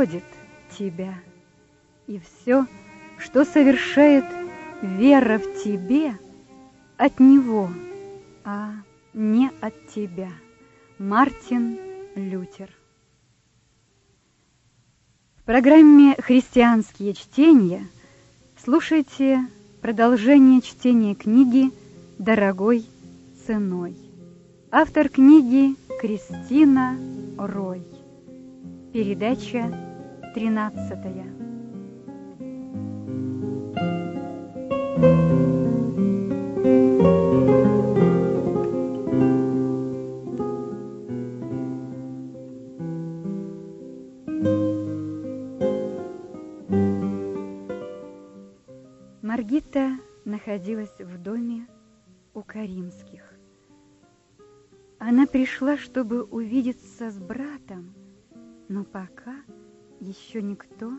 находит тебя. И все, что совершает вера в тебе, от него, а не от тебя. Мартин Лютер В программе «Христианские чтения» слушайте продолжение чтения книги «Дорогой ценой». Автор книги Кристина Рой. Передача тринадцатая. Маргита находилась в доме у Каримских. Она пришла, чтобы увидеться с братом, но пока еще никто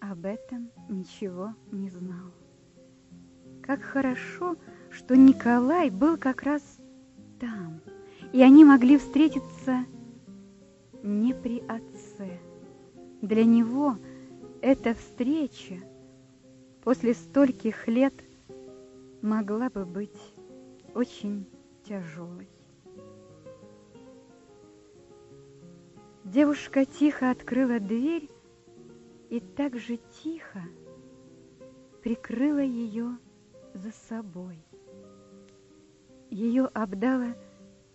об этом ничего не знал. Как хорошо, что Николай был как раз там, и они могли встретиться не при отце. Для него эта встреча после стольких лет могла бы быть очень тяжелой. Девушка тихо открыла дверь и так же тихо прикрыла ее за собой. Ее обдало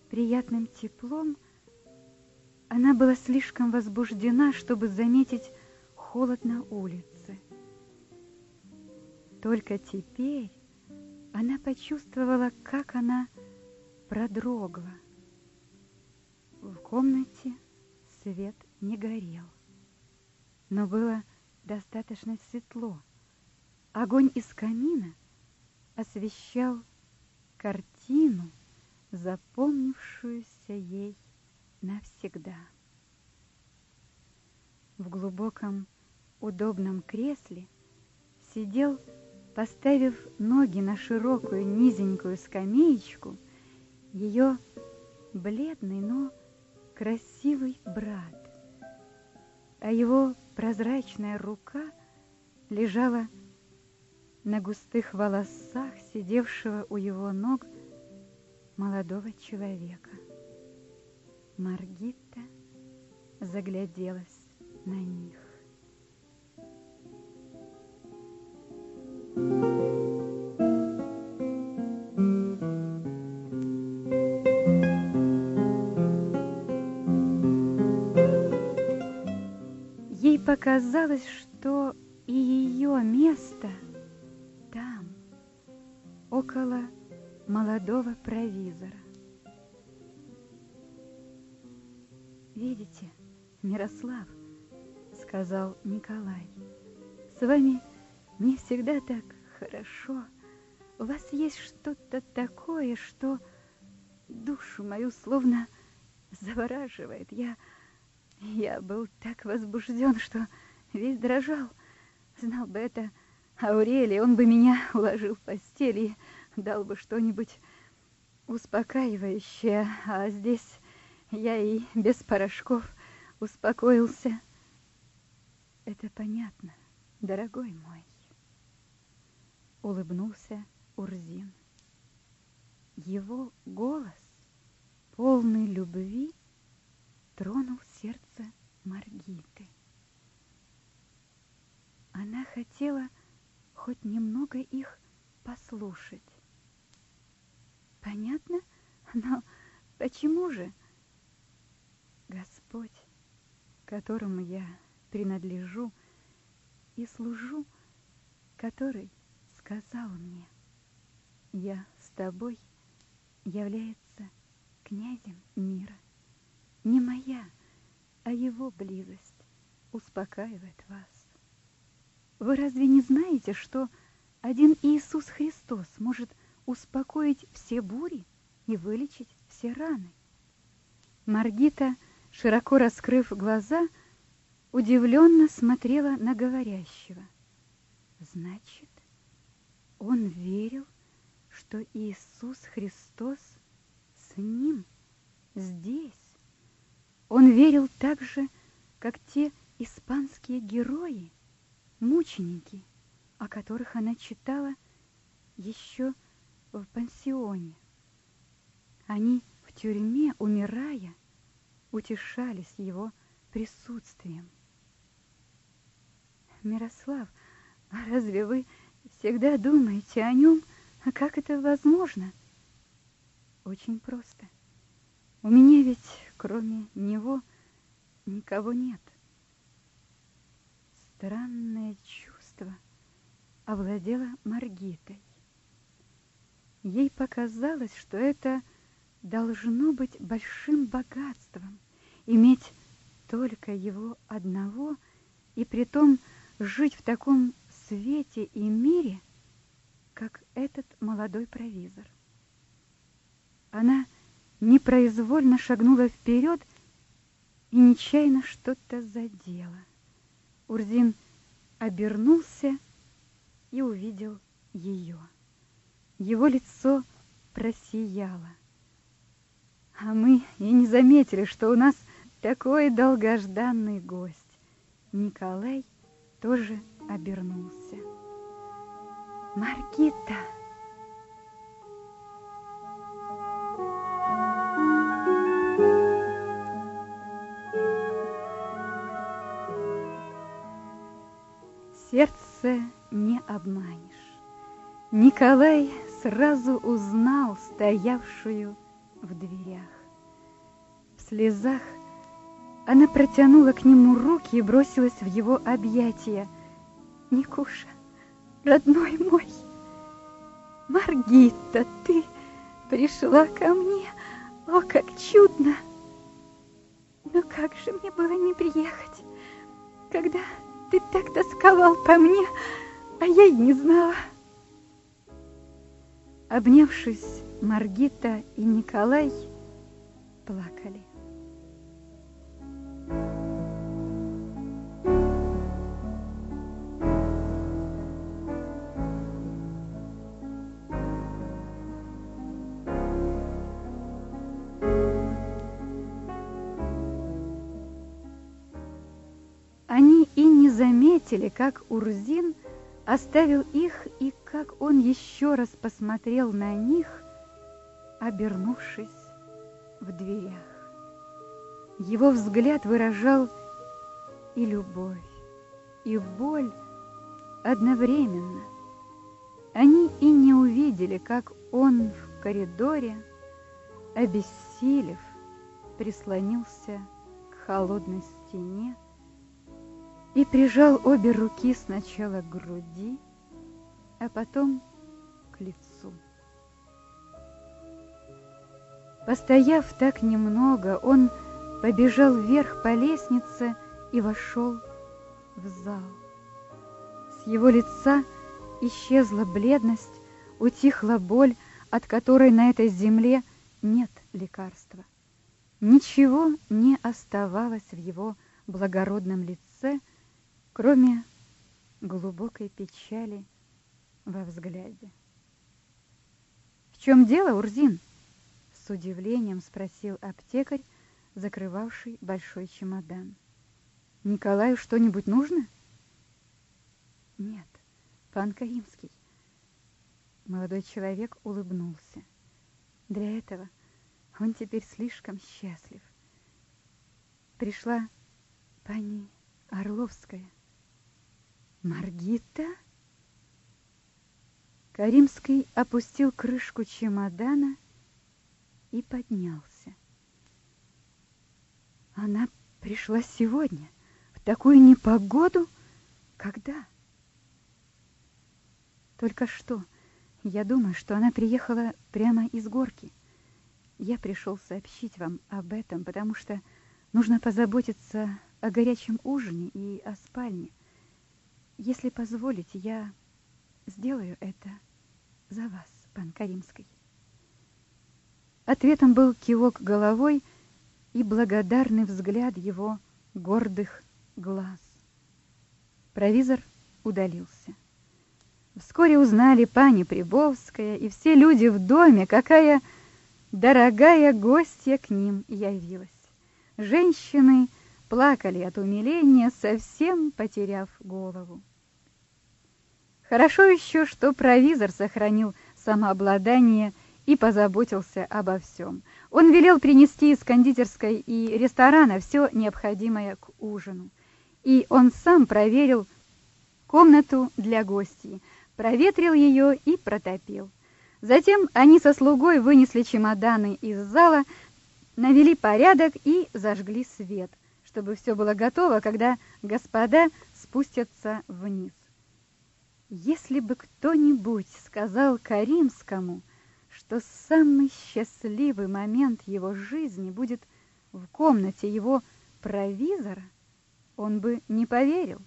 приятным теплом. Она была слишком возбуждена, чтобы заметить холод на улице. Только теперь она почувствовала, как она продрогла. В комнате свет не горел. Но было достаточно светло. Огонь из камина освещал картину, запомнившуюся ей навсегда. В глубоком удобном кресле сидел, поставив ноги на широкую низенькую скамеечку, ее бледный, но красивый брат, а его прозрачная рука лежала на густых волосах сидевшего у его ног молодого человека. Маргита загляделась на них. Показалось, что и ее место там, около молодого провизора. «Видите, Мирослав, — сказал Николай, — с вами мне всегда так хорошо. У вас есть что-то такое, что душу мою словно завораживает. Я я был так возбужден, что весь дрожал. Знал бы это Аурелий, он бы меня уложил в постель и дал бы что-нибудь успокаивающее. А здесь я и без порошков успокоился. Это понятно, дорогой мой. Улыбнулся Урзин. Его голос, полный любви, тронул сердце Маргиты. Она хотела хоть немного их послушать. Понятно? Но почему же? Господь, которому я принадлежу и служу, который сказал мне, я с тобой является князем мира не моя, а его близость успокаивает вас. Вы разве не знаете, что один Иисус Христос может успокоить все бури и вылечить все раны? Маргита, широко раскрыв глаза, удивленно смотрела на говорящего. Значит, он верил, что Иисус Христос с ним здесь. Он верил так же, как те испанские герои, мученики, о которых она читала еще в пансионе. Они в тюрьме, умирая, утешались его присутствием. Мирослав, а разве вы всегда думаете о нем? А как это возможно? Очень просто. У меня ведь кроме него никого нет. Странное чувство овладело Маргитой. Ей показалось, что это должно быть большим богатством, иметь только его одного и притом жить в таком свете и мире, как этот молодой провизор. Она непроизвольно шагнула вперед и нечаянно что-то задела. Урзин обернулся и увидел ее. Его лицо просияло. А мы и не заметили, что у нас такой долгожданный гость. Николай тоже обернулся. Маргита! Сердце не обманешь. Николай сразу узнал стоявшую в дверях. В слезах она протянула к нему руки и бросилась в его объятия. «Никуша, родной мой, Маргита, ты пришла ко мне, о, как чудно! Но как же мне было не приехать, когда ты так тосковал по мне, а я и не знала». Обнявшись, Маргита и Николай плакали. Заметили, как Урзин оставил их и как он еще раз посмотрел на них, обернувшись в дверях. Его взгляд выражал и любовь, и боль одновременно. Они и не увидели, как он в коридоре, обессилев, прислонился к холодной стене и прижал обе руки сначала к груди, а потом к лицу. Постояв так немного, он побежал вверх по лестнице и вошел в зал. С его лица исчезла бледность, утихла боль, от которой на этой земле нет лекарства. Ничего не оставалось в его благородном лице, кроме глубокой печали во взгляде. «В чем дело, Урзин?» С удивлением спросил аптекарь, закрывавший большой чемодан. «Николаю что-нибудь нужно?» «Нет, пан Каимский». Молодой человек улыбнулся. Для этого он теперь слишком счастлив. Пришла пани Орловская. «Маргита?» Каримский опустил крышку чемодана и поднялся. Она пришла сегодня, в такую непогоду? Когда? Только что. Я думаю, что она приехала прямо из горки. Я пришел сообщить вам об этом, потому что нужно позаботиться о горячем ужине и о спальне. Если позволите, я сделаю это за вас, пан Каримский. Ответом был кивок головой и благодарный взгляд его гордых глаз. Провизор удалился. Вскоре узнали пани Прибовская и все люди в доме, какая дорогая гостья к ним явилась. Женщины плакали от умиления, совсем потеряв голову. Хорошо еще, что провизор сохранил самообладание и позаботился обо всем. Он велел принести из кондитерской и ресторана все необходимое к ужину. И он сам проверил комнату для гостей, проветрил ее и протопил. Затем они со слугой вынесли чемоданы из зала, навели порядок и зажгли свет, чтобы все было готово, когда господа спустятся вниз. Если бы кто-нибудь сказал Каримскому, что самый счастливый момент его жизни будет в комнате его провизора, он бы не поверил.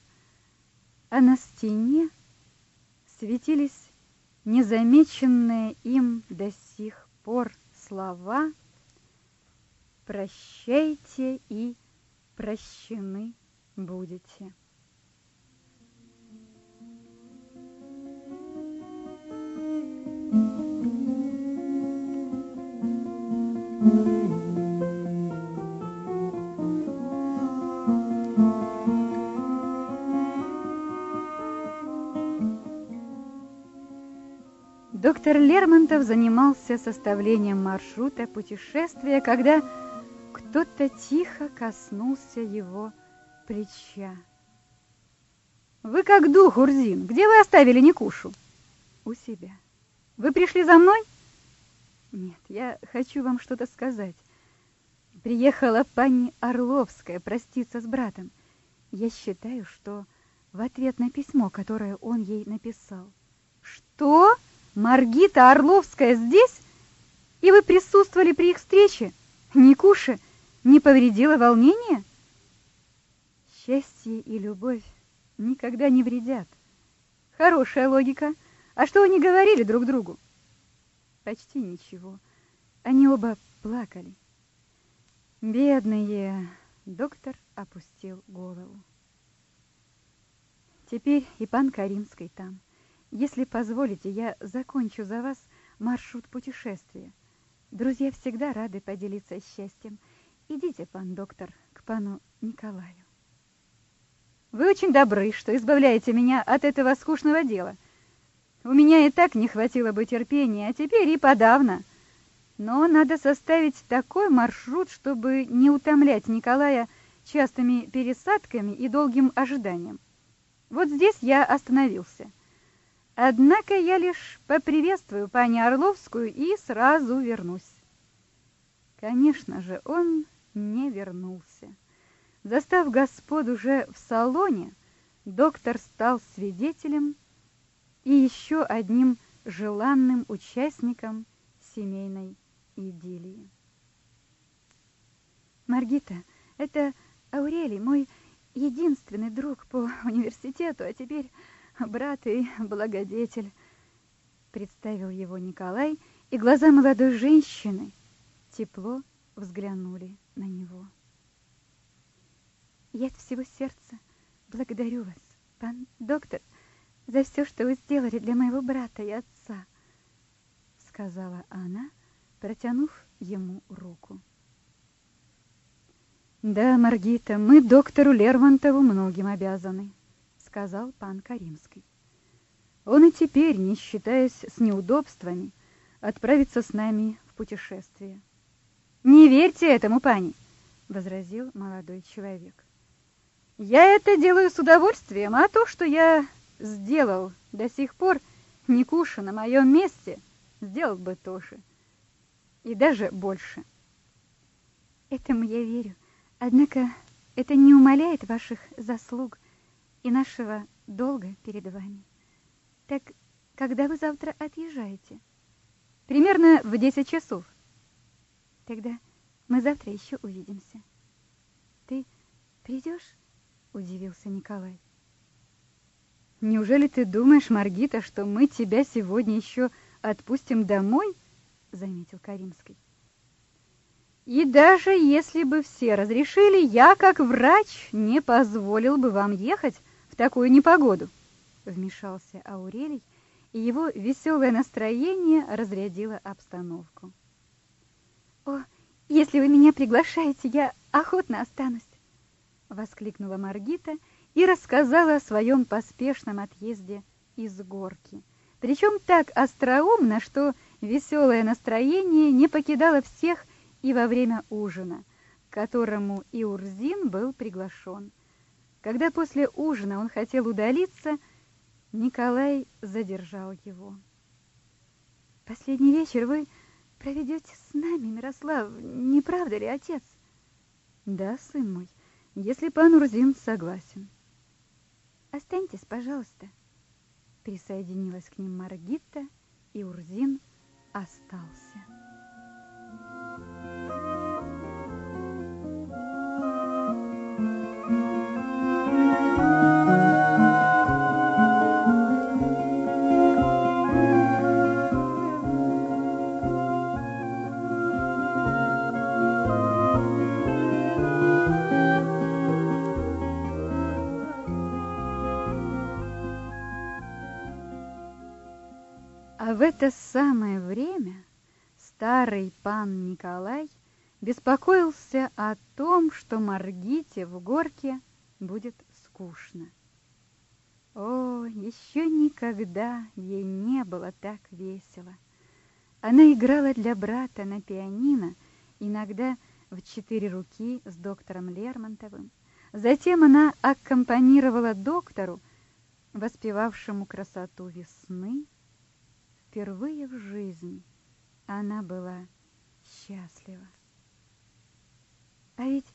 А на стене светились незамеченные им до сих пор слова «Прощайте и прощены будете». Доктор Лермонтов занимался составлением маршрута путешествия, когда кто-то тихо коснулся его плеча. «Вы как дух, Урзин! Где вы оставили Никушу?» «У себя. Вы пришли за мной?» «Нет, я хочу вам что-то сказать. Приехала пани Орловская проститься с братом. Я считаю, что в ответ на письмо, которое он ей написал». «Что?» Маргита Орловская здесь? И вы присутствовали при их встрече? Никуша не повредила волнение? Счастье и любовь никогда не вредят. Хорошая логика. А что они говорили друг другу? Почти ничего. Они оба плакали. Бедные. Доктор опустил голову. Теперь и пан Каримский там. Если позволите, я закончу за вас маршрут путешествия. Друзья всегда рады поделиться счастьем. Идите, пан доктор, к пану Николаю. Вы очень добры, что избавляете меня от этого скучного дела. У меня и так не хватило бы терпения, а теперь и подавно. Но надо составить такой маршрут, чтобы не утомлять Николая частыми пересадками и долгим ожиданием. Вот здесь я остановился. Однако я лишь поприветствую пани Орловскую и сразу вернусь. Конечно же, он не вернулся. Застав господ уже в салоне, доктор стал свидетелем и еще одним желанным участником семейной идиллии. Маргита, это Аурелий, мой единственный друг по университету, а теперь брат и благодетель, представил его Николай, и глаза молодой женщины тепло взглянули на него. Я от всего сердца благодарю вас, пан доктор, за все, что вы сделали для моего брата и отца, сказала она, протянув ему руку. Да, Маргита, мы доктору Лермонтову многим обязаны сказал пан Каримский. Он и теперь, не считаясь с неудобствами, отправится с нами в путешествие. Не верьте этому, пани, возразил молодой человек. Я это делаю с удовольствием, а то, что я сделал до сих пор, Никуша на моем месте сделал бы тоже. И даже больше. Этому я верю. Однако это не умаляет ваших заслуг и нашего долга перед вами. Так когда вы завтра отъезжаете? Примерно в 10 часов. Тогда мы завтра еще увидимся. Ты придешь? Удивился Николай. Неужели ты думаешь, Маргита, что мы тебя сегодня еще отпустим домой? Заметил Каримский. И даже если бы все разрешили, я, как врач, не позволил бы вам ехать в такую непогоду?» Вмешался Аурелий, и его веселое настроение разрядило обстановку. О, если вы меня приглашаете, я охотно останусь, воскликнула Маргита и рассказала о своем поспешном отъезде из горки. Причем так остроумно, что веселое настроение не покидало всех и во время ужина, к которому и Урзин был приглашен. Когда после ужина он хотел удалиться, Николай задержал его. «Последний вечер вы проведете с нами, Мирослав, не правда ли, отец?» «Да, сын мой, если пан Урзин согласен». «Останьтесь, пожалуйста», — присоединилась к ним Маргита, и Урзин остался. Самое время старый пан Николай беспокоился о том, что Маргите в горке будет скучно. О, еще никогда ей не было так весело. Она играла для брата на пианино, иногда в четыре руки с доктором Лермонтовым. Затем она аккомпанировала доктору, воспевавшему красоту весны, Впервые в жизни она была счастлива. «А ведь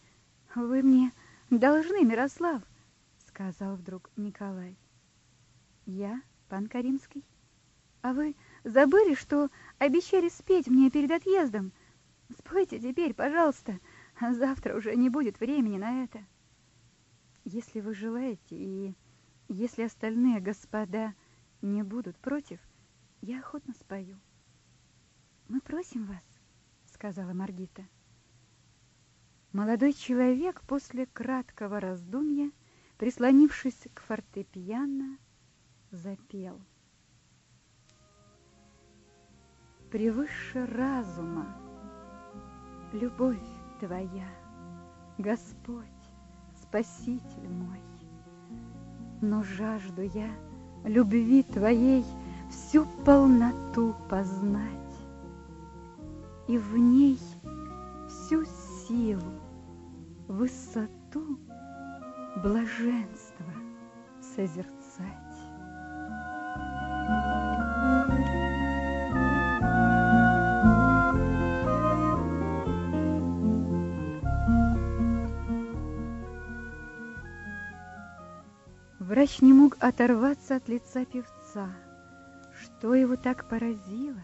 вы мне должны, Мирослав!» — сказал вдруг Николай. «Я, пан Каримский? А вы забыли, что обещали спеть мне перед отъездом? Спойте теперь, пожалуйста, а завтра уже не будет времени на это. Если вы желаете, и если остальные господа не будут против, я охотно спою. Мы просим вас, сказала Маргита. Молодой человек после краткого раздумья, прислонившись к фортепиано, запел. Превыше разума, любовь твоя, Господь, Спаситель мой. Но жажду я любви твоей всю полноту познать и в ней всю силу, высоту блаженства созерцать. Врач не мог оторваться от лица певца. Что его так поразило?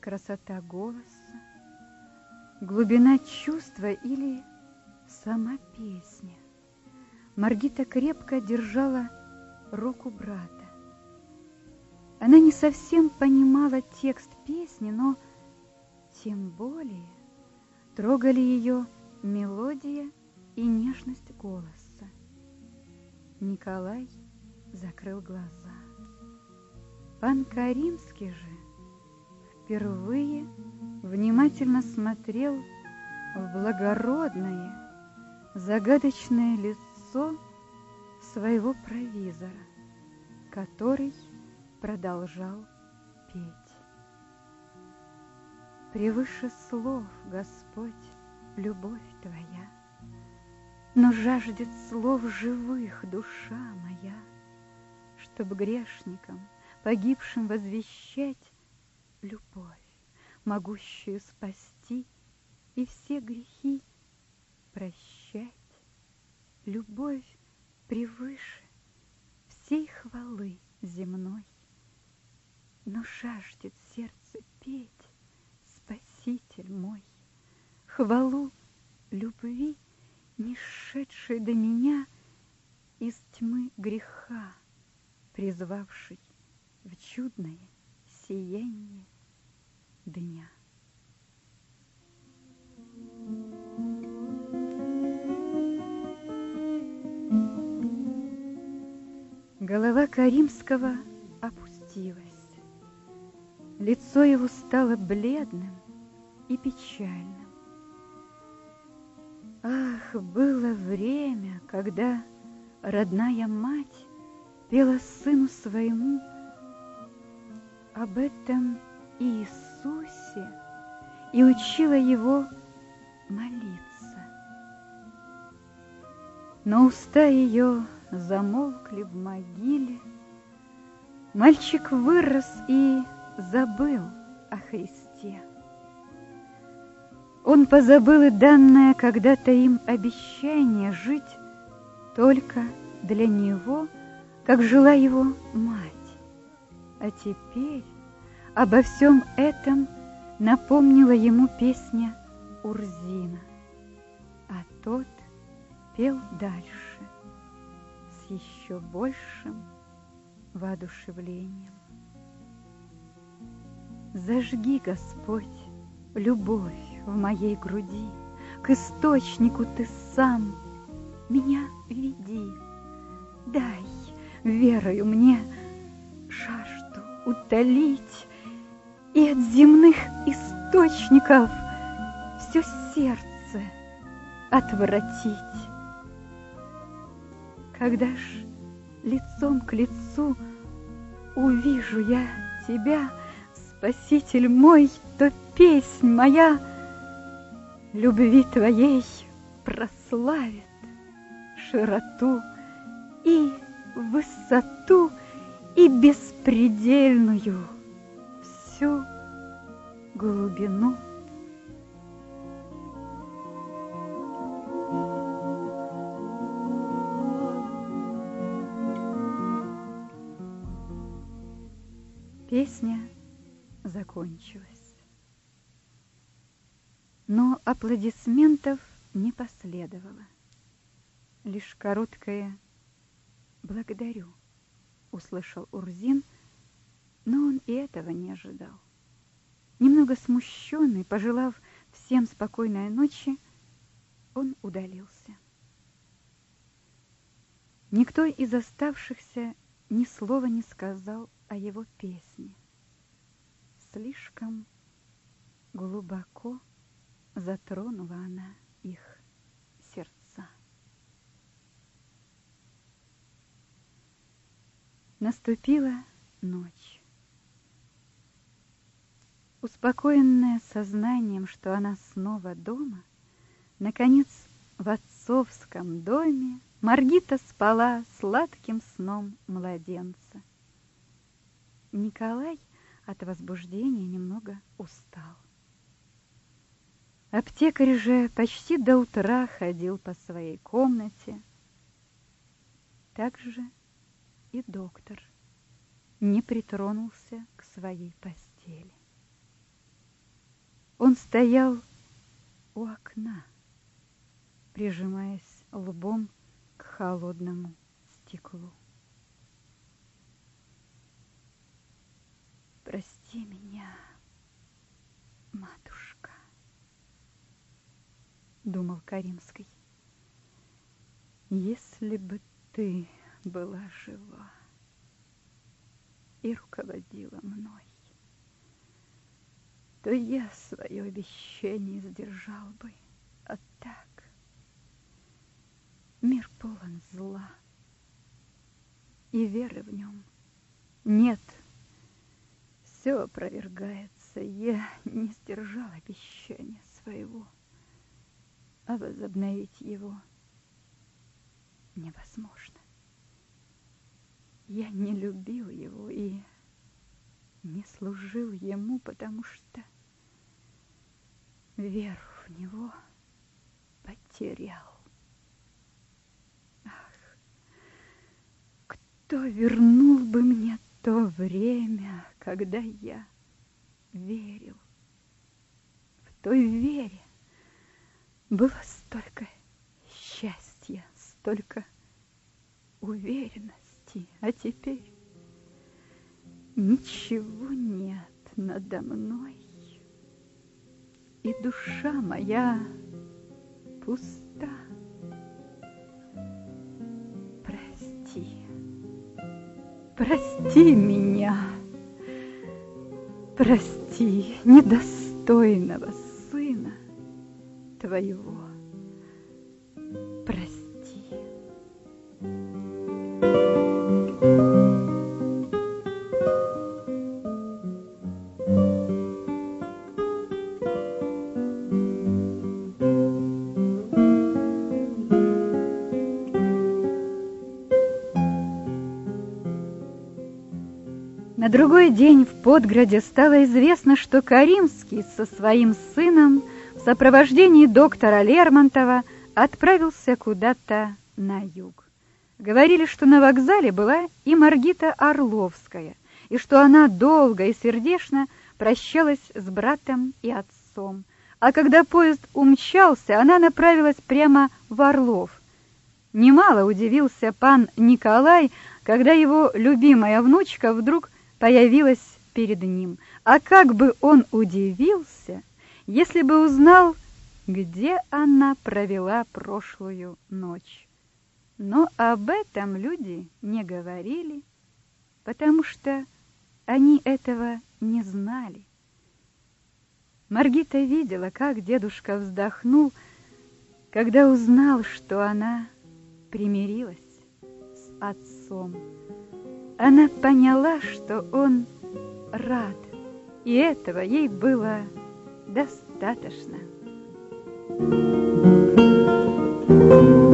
Красота голоса, глубина чувства или сама песня? Маргита крепко держала руку брата. Она не совсем понимала текст песни, но тем более трогали ее мелодия и нежность голоса. Николай закрыл глаза. Пан Каримский же впервые внимательно смотрел в благородное, загадочное лицо своего провизора, который продолжал петь. Превыше слов, Господь, любовь Твоя, но жаждет слов живых душа моя, чтоб грешникам погибшим возвещать любовь, могущую спасти и все грехи прощать. Любовь превыше всей хвалы земной, но жаждет сердце петь, Спаситель мой, хвалу любви, не шедшей до меня из тьмы греха, призвавший в чудное сияние дня. Голова Каримского опустилась. Лицо его стало бледным, и печальным. Ах, было время, когда родная мать пела сыну своему об этом Иисусе и учила его молиться. Но уста ее замолкли в могиле, Мальчик вырос и забыл о Христе. Он позабыл и данное когда-то им обещание жить только для него, как жила его мать. А теперь обо всем этом напомнила ему песня Урзина. А тот пел дальше с еще большим воодушевлением. Зажги, Господь, любовь в моей груди, К источнику ты сам меня веди. Дай верою мне жажду утолить И от земных источников все сердце отвратить. Когда ж лицом к лицу увижу я тебя, Спаситель мой, то песнь моя любви твоей прославит широту и высоту и беспредельную всю глубину. Песня закончилась. Но аплодисментов не последовало. Лишь короткое «благодарю» услышал Урзин, но он и этого не ожидал. Немного смущенный, пожелав всем спокойной ночи, он удалился. Никто из оставшихся ни слова не сказал о его песне. Слишком глубоко затронула она их сердца. Наступила ночь. Успокоенная сознанием, что она снова дома, наконец в отцовском доме Маргита спала сладким сном младенца. Николай от возбуждения немного устал. Аптекарь же почти до утра ходил по своей комнате. Так же и доктор не притронулся к своей постели. Он стоял у окна, прижимаясь лбом к холодному стеклу. Прости меня, матушка, думал Каримский. Если бы ты была жива и руководила мной, то я свое обещание сдержал бы. А так мир полон зла, и веры в нем нет все опровергается. Я не сдержал обещания своего, а возобновить его невозможно. Я не любил его и не служил ему, потому что веру в него потерял. Ах, кто вернул бы мне то время, когда я верил. В той вере было столько счастья, столько уверенности, а теперь ничего нет надо мной, и душа моя пуста. Прости, прости меня прости недостойного твоего. День в Подграде стало известно, что Каримский со своим сыном в сопровождении доктора Лермонтова отправился куда-то на юг. Говорили, что на вокзале была и Маргита Орловская, и что она долго и сердечно прощалась с братом и отцом. А когда поезд умчался, она направилась прямо в Орлов. Немало удивился пан Николай, когда его любимая внучка вдруг появилась перед ним. А как бы он удивился, если бы узнал, где она провела прошлую ночь. Но об этом люди не говорили, потому что они этого не знали. Маргита видела, как дедушка вздохнул, когда узнал, что она примирилась с отцом. Она поняла, что он рад, и этого ей было достаточно. thank you